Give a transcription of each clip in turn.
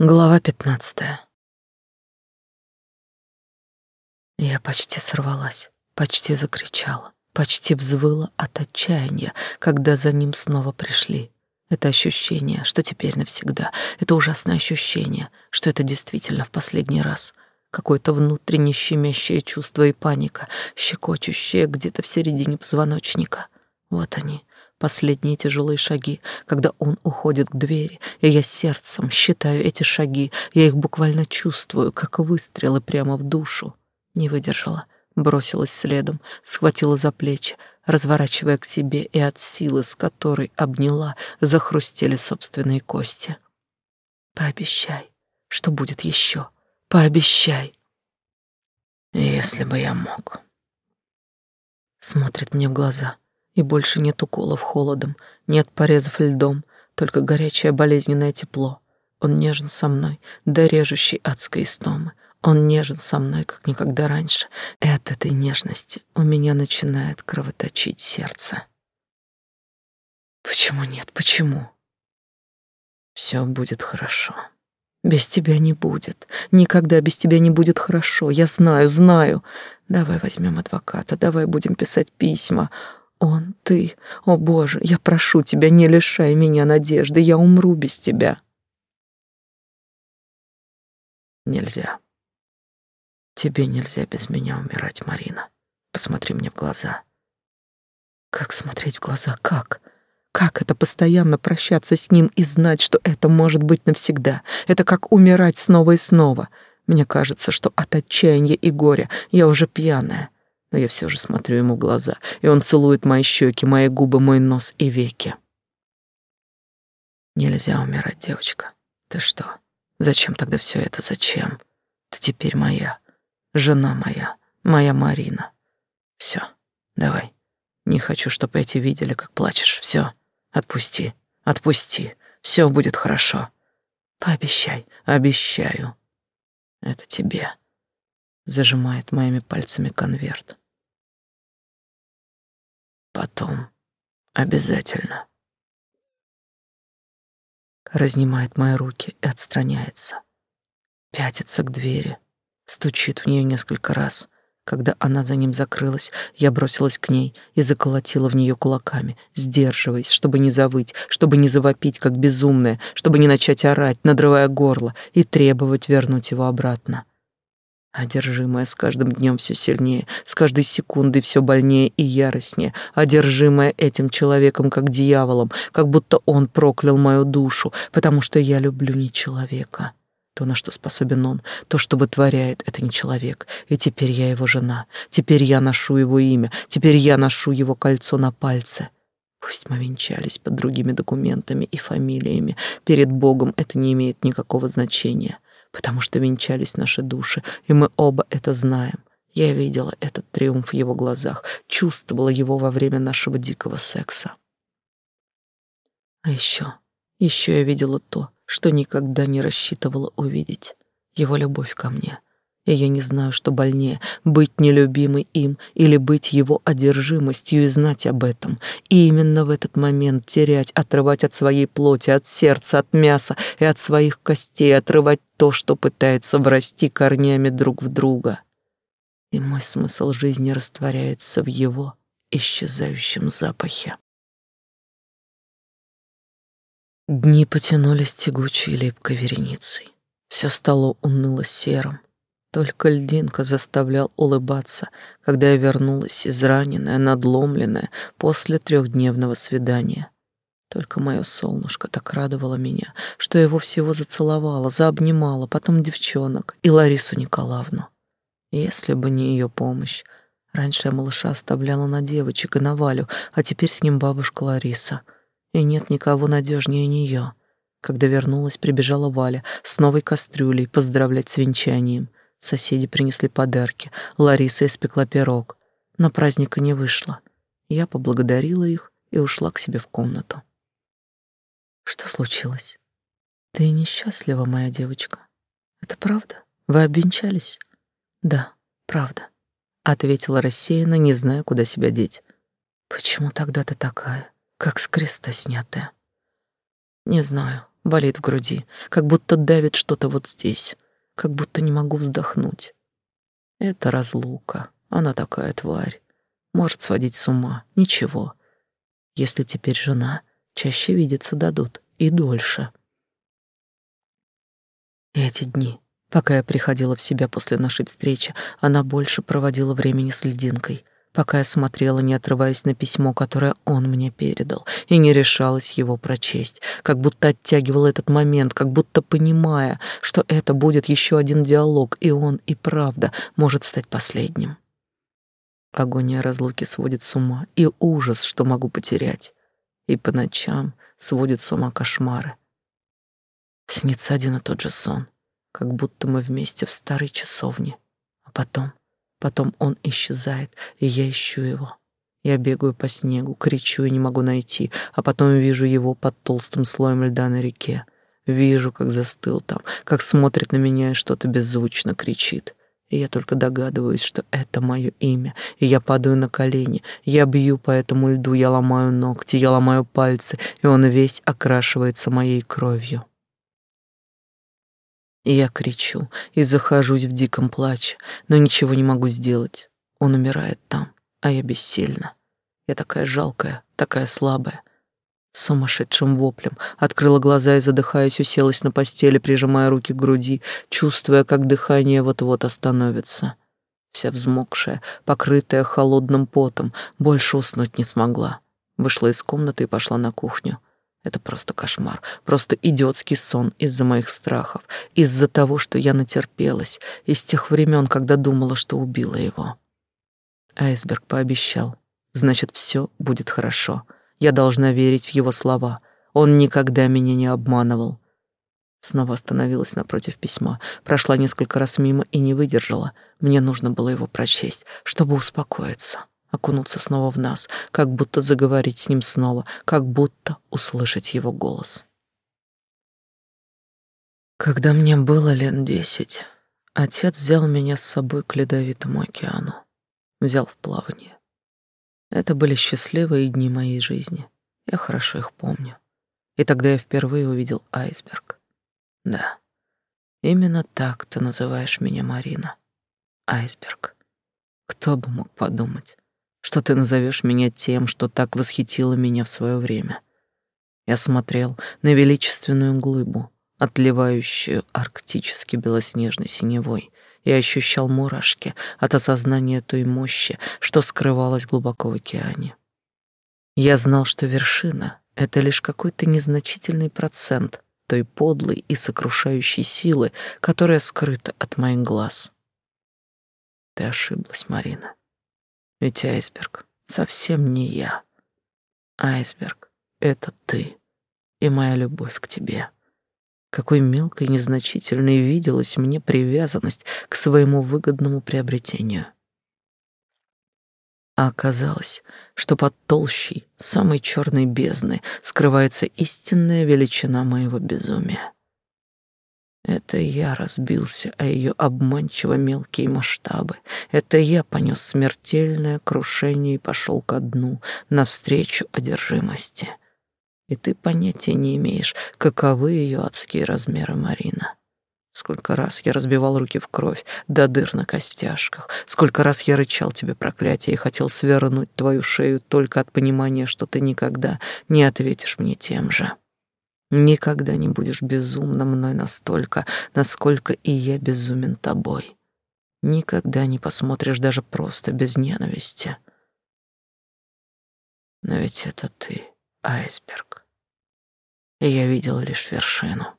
Глава пятнадцатая. Я почти сорвалась, почти закричала, почти взвыла от отчаяния, когда за ним снова пришли. Это ощущение, что теперь навсегда, это ужасное ощущение, что это действительно в последний раз. Какое-то внутренне щемящее чувство и паника, щекочущее где-то в середине позвоночника. Вот они, последние тяжелые шаги, когда он уходит к двери, и я сердцем считаю эти шаги, я их буквально чувствую, как выстрелы прямо в душу. Не выдержала, бросилась следом, схватила за плечи, разворачивая к себе, и от силы, с которой обняла, захрустели собственные кости. Пообещай, что будет еще. Пообещай. Если бы я мог. Смотрит мне в глаза — и больше нет уколов холодом, нет порезов льдом, только горячее болезненное тепло. Он нежен со мной, до режущей адской истомы. Он нежен со мной, как никогда раньше, и от этой нежности у меня начинает кровоточить сердце. Почему нет? Почему? Все будет хорошо. Без тебя не будет. Никогда без тебя не будет хорошо. Я знаю, знаю. Давай возьмем адвоката, давай будем писать письма. Он, ты. О, Боже, я прошу тебя, не лишай меня надежды, я умру без тебя. Нельзя. Тебе нельзя без меня умирать, Марина. Посмотри мне в глаза. Как смотреть в глаза? Как? Как это постоянно прощаться с ним и знать, что это может быть навсегда? Это как умирать снова и снова. Мне кажется, что от отчаяния и горя я уже пьяная но я все же смотрю ему в глаза, и он целует мои щеки, мои губы, мой нос и веки. Нельзя умирать, девочка. Ты что? Зачем тогда все это? Зачем? Ты теперь моя, жена моя, моя Марина. Все, давай. Не хочу, чтобы эти видели, как плачешь. Все, отпусти, отпусти. Все будет хорошо. Пообещай, обещаю. Это тебе зажимает моими пальцами конверт. Потом. Обязательно. Разнимает мои руки и отстраняется. Пятится к двери. Стучит в нее несколько раз. Когда она за ним закрылась, я бросилась к ней и заколотила в нее кулаками, сдерживаясь, чтобы не завыть, чтобы не завопить, как безумная, чтобы не начать орать, надрывая горло и требовать вернуть его обратно одержимая с каждым днем все сильнее, с каждой секундой все больнее и яростнее, одержимая этим человеком как дьяволом, как будто он проклял мою душу, потому что я люблю не человека. То, на что способен он, то, что вытворяет, это не человек. И теперь я его жена, теперь я ношу его имя, теперь я ношу его кольцо на пальце. Пусть мы венчались под другими документами и фамилиями, перед Богом это не имеет никакого значения потому что венчались наши души, и мы оба это знаем. Я видела этот триумф в его глазах, чувствовала его во время нашего дикого секса. А еще, еще я видела то, что никогда не рассчитывала увидеть. Его любовь ко мне — и я не знаю, что больнее — быть нелюбимой им или быть его одержимостью и знать об этом. И именно в этот момент терять, отрывать от своей плоти, от сердца, от мяса и от своих костей, отрывать то, что пытается врасти корнями друг в друга. И мой смысл жизни растворяется в его исчезающем запахе. Дни потянулись тягучей липкой вереницей. Все стало уныло серым, только льдинка заставлял улыбаться, когда я вернулась израненная, надломленная после трехдневного свидания. Только мое солнышко так радовало меня, что его всего зацеловала, заобнимала, потом девчонок и Ларису Николаевну. Если бы не ее помощь, раньше я малыша оставляла на девочек и на Валю, а теперь с ним бабушка Лариса. И нет никого надежнее нее. Когда вернулась, прибежала Валя с новой кастрюлей поздравлять с венчанием — Соседи принесли подарки. Лариса испекла пирог. На праздника не вышло. Я поблагодарила их и ушла к себе в комнату. Что случилось? Ты несчастлива, моя девочка. Это правда? Вы обвенчались? Да, правда, ответила рассеянно, не зная, куда себя деть. Почему тогда ты такая, как с креста снятая? Не знаю, болит в груди, как будто давит что-то вот здесь, как будто не могу вздохнуть. Это разлука, она такая тварь, может сводить с ума, ничего. Если теперь жена, чаще видеться дадут и дольше. Эти дни, пока я приходила в себя после нашей встречи, она больше проводила времени с льдинкой, пока я смотрела, не отрываясь на письмо, которое он мне передал, и не решалась его прочесть, как будто оттягивала этот момент, как будто понимая, что это будет еще один диалог, и он и правда может стать последним. Агония разлуки сводит с ума, и ужас, что могу потерять. И по ночам сводит с ума кошмары. Снится один и тот же сон, как будто мы вместе в старой часовне. А потом, потом он исчезает, и я ищу его. Я бегаю по снегу, кричу и не могу найти, а потом вижу его под толстым слоем льда на реке. Вижу, как застыл там, как смотрит на меня и что-то беззвучно кричит. И я только догадываюсь, что это мое имя, и я падаю на колени, я бью по этому льду, я ломаю ногти, я ломаю пальцы, и он весь окрашивается моей кровью. И я кричу и захожусь в диком плаче, но ничего не могу сделать. Он умирает там, а я бессильна. Я такая жалкая, такая слабая. С сумасшедшим воплем открыла глаза и, задыхаясь, уселась на постели, прижимая руки к груди, чувствуя, как дыхание вот-вот остановится. Вся взмокшая, покрытая холодным потом, больше уснуть не смогла. Вышла из комнаты и пошла на кухню. Это просто кошмар, просто идиотский сон из-за моих страхов, из-за того, что я натерпелась, из тех времен, когда думала, что убила его. Айсберг пообещал. Значит, все будет хорошо. Я должна верить в его слова. Он никогда меня не обманывал. Снова остановилась напротив письма, прошла несколько раз мимо и не выдержала. Мне нужно было его прочесть, чтобы успокоиться окунуться снова в нас, как будто заговорить с ним снова, как будто услышать его голос. Когда мне было лет десять, отец взял меня с собой к ледовитому океану, взял в плавание. Это были счастливые дни моей жизни, я хорошо их помню. И тогда я впервые увидел айсберг. Да, именно так ты называешь меня, Марина. Айсберг. Кто бы мог подумать? Что ты назовешь меня тем, что так восхитило меня в свое время. Я смотрел на величественную глыбу, отливающую арктически белоснежной синевой, и ощущал мурашки от осознания той мощи, что скрывалась глубоко в океане. Я знал, что вершина — это лишь какой-то незначительный процент той подлой и сокрушающей силы, которая скрыта от моих глаз. Ты ошиблась, Марина. Ведь айсберг совсем не я. Айсберг — это ты и моя любовь к тебе. Какой мелкой и незначительной виделась мне привязанность к своему выгодному приобретению. А оказалось, что под толщей самой черной бездны скрывается истинная величина моего безумия. Это я разбился о ее обманчиво мелкие масштабы. Это я понес смертельное крушение и пошел ко дну, навстречу одержимости. И ты понятия не имеешь, каковы ее адские размеры, Марина. Сколько раз я разбивал руки в кровь до дыр на костяшках. Сколько раз я рычал тебе проклятие и хотел свернуть твою шею только от понимания, что ты никогда не ответишь мне тем же. Никогда не будешь безумна мной настолько, насколько и я безумен тобой. Никогда не посмотришь даже просто без ненависти. Но ведь это ты, айсберг. И я видел лишь вершину.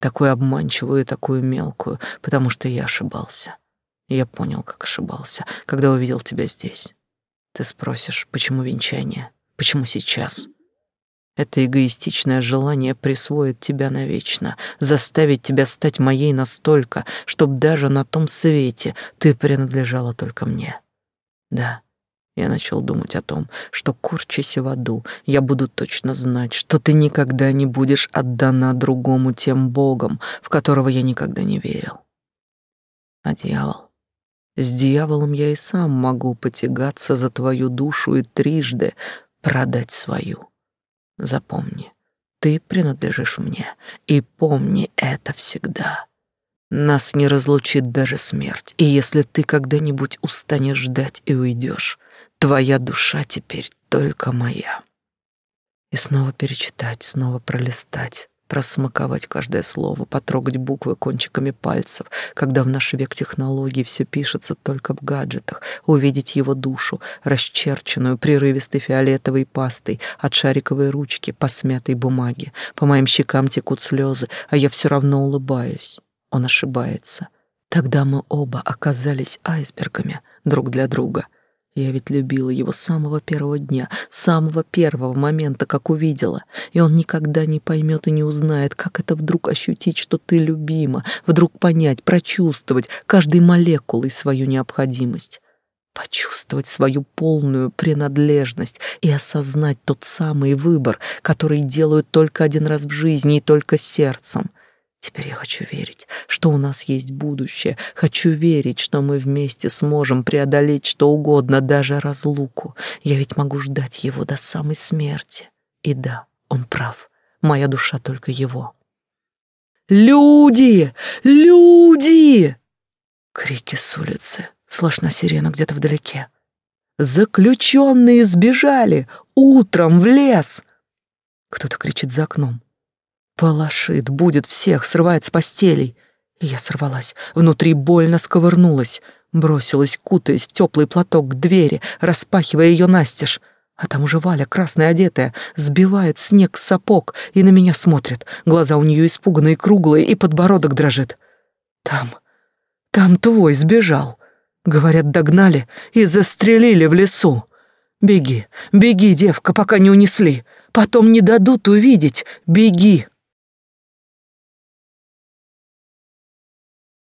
Такую обманчивую и такую мелкую, потому что я ошибался. Я понял, как ошибался, когда увидел тебя здесь. Ты спросишь, почему венчание? Почему сейчас? — это эгоистичное желание присвоит тебя навечно, заставить тебя стать моей настолько, чтобы даже на том свете ты принадлежала только мне. Да, я начал думать о том, что, корчась в аду, я буду точно знать, что ты никогда не будешь отдана другому тем богам, в которого я никогда не верил. А дьявол? С дьяволом я и сам могу потягаться за твою душу и трижды продать свою. Запомни, Ты принадлежишь мне, и помни это всегда. Нас не разлучит даже смерть, и если ты когда-нибудь устанешь ждать и уйдешь, твоя душа теперь только моя. И снова перечитать, снова пролистать, просмаковать каждое слово, потрогать буквы кончиками пальцев, когда в наш век технологий все пишется только в гаджетах, увидеть его душу, расчерченную прерывистой фиолетовой пастой от шариковой ручки по смятой бумаге. По моим щекам текут слезы, а я все равно улыбаюсь. Он ошибается. Тогда мы оба оказались айсбергами друг для друга — я ведь любила его с самого первого дня, с самого первого момента, как увидела. И он никогда не поймет и не узнает, как это вдруг ощутить, что ты любима, вдруг понять, прочувствовать каждой молекулой свою необходимость. Почувствовать свою полную принадлежность и осознать тот самый выбор, который делают только один раз в жизни и только сердцем — Теперь я хочу верить, что у нас есть будущее. Хочу верить, что мы вместе сможем преодолеть что угодно, даже разлуку. Я ведь могу ждать его до самой смерти. И да, он прав. Моя душа только его. «Люди! Люди!» Крики с улицы. Слышна сирена где-то вдалеке. «Заключенные сбежали! Утром в лес!» Кто-то кричит за окном. Полошит, будет всех, срывает с постелей. И я сорвалась, внутри больно сковырнулась, бросилась, кутаясь в теплый платок к двери, распахивая ее настежь. А там уже Валя, красная одетая, сбивает снег с сапог и на меня смотрит. Глаза у нее испуганные, круглые, и подбородок дрожит. Там, там твой сбежал. Говорят, догнали и застрелили в лесу. Беги, беги, девка, пока не унесли. Потом не дадут увидеть. Беги.